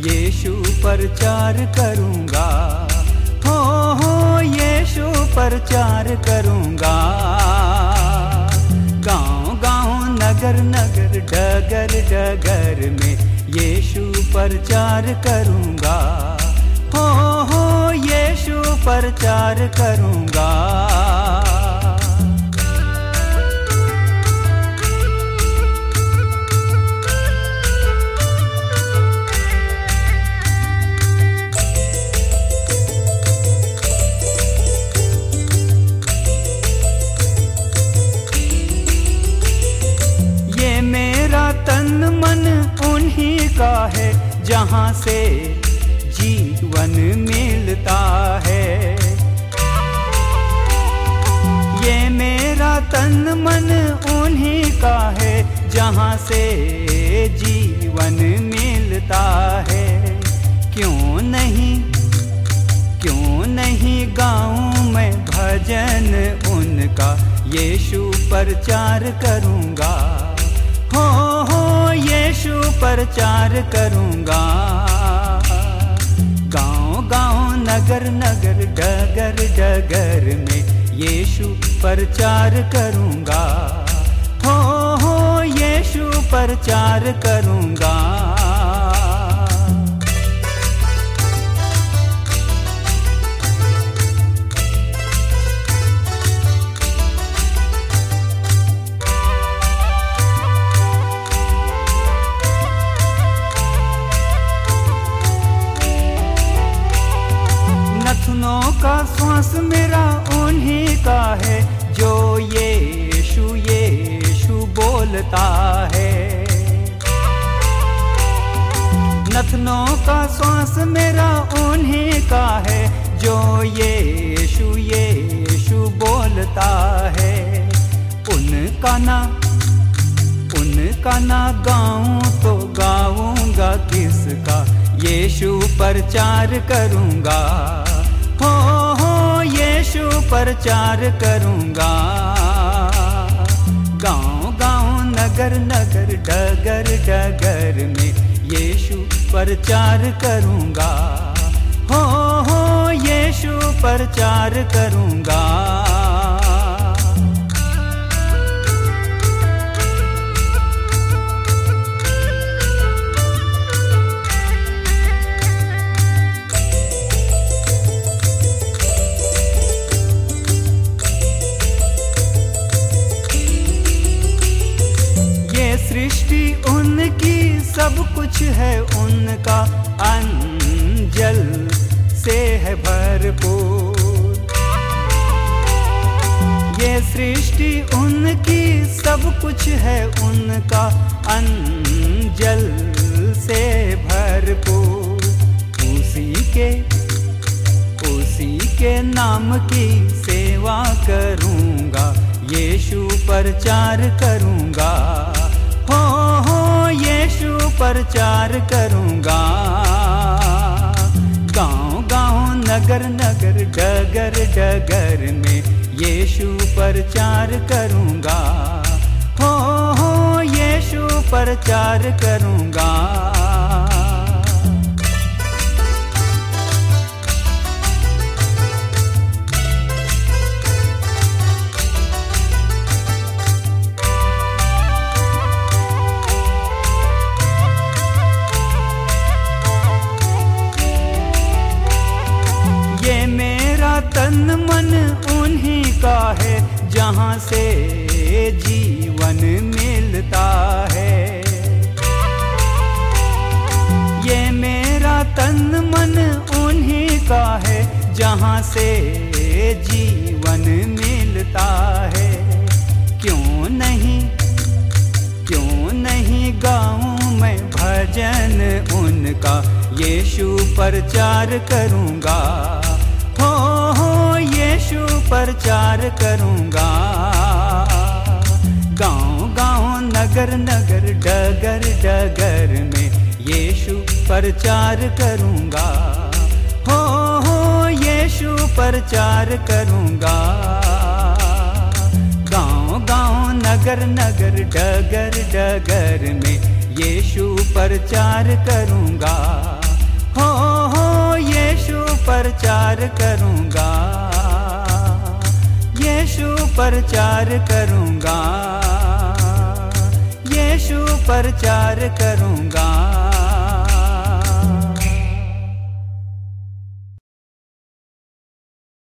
यीशु प्रचार करूँगा। हो हो, यीशु प्रचार करूँगा। गाँव गाँव नगर नगर डगर डगर में यीशु प्रचार करूँगा। हो हो, यीशु प्रचार करूँगा। उन्हीं का है, जहाँ से जीवन मिलता है। ये मेरा तन मन उन्हीं का है, जहाँ से जीवन मिलता है। क्यों नहीं क्यों नहीं गाऊं मैं भजन उनका, यीशु प्रचार करूँगा। हो हो यीशु प्रचार करूँगा। गाँव गाँव नगर नगर डगर डगर में यीशु प्रचार करूँगा। हो हो, यीशु प्रचार करूँगा। का श्वास मेरा उन्हीं का है, जो यीशु यीशु बोलता है। नथनों का श्वास मेरा उन्हीं का है, जो यीशु यीशु बोलता है। उनका ना उनका ना गाऊं तो गाऊँगा किसका? यीशु प्रचार करूँगा। प्रचार करूँगा। गाँव गाँव नगर नगर, डगर डगर में यीशु प्रचार करूँगा। हो हो, यीशु प्रचार करूँगा। सब कुछ है उनका अंजल से है भरपूर। ये सृष्टि उनकी सब कुछ है उनका अंजल से भरपूर। उसी के उसी के नाम की सेवा करूँगा, यीशु प्रचार करूँगा। हो यीशु प्रचार करूँगा। गाँव गाँव नगर नगर डगर डगर में यीशु प्रचार करूँगा। हो हो, यीशु प्रचार करूँगा। मन उन्हीं का है, जहाँ से जीवन मिलता है। ये मेरा तन मन उन्हीं का है, जहाँ से जीवन मिलता है। क्यों नहीं क्यों नहीं गाऊं मैं भजन उनका, यीशु प्रचार करूँगा। हो यीशु प्रचार करूँगा। गाँव गाँव नगर नगर डगर डगर में यीशु प्रचार करूँगा। हो हो, यीशु प्रचार करूँगा। गाँव गाँव नगर नगर डगर डगर में यीशु प्रचार करूँगा। हो हो, यीशु प्रचार करूँगा। यीशु प्रचार करूँगा यीशु प्रचार कर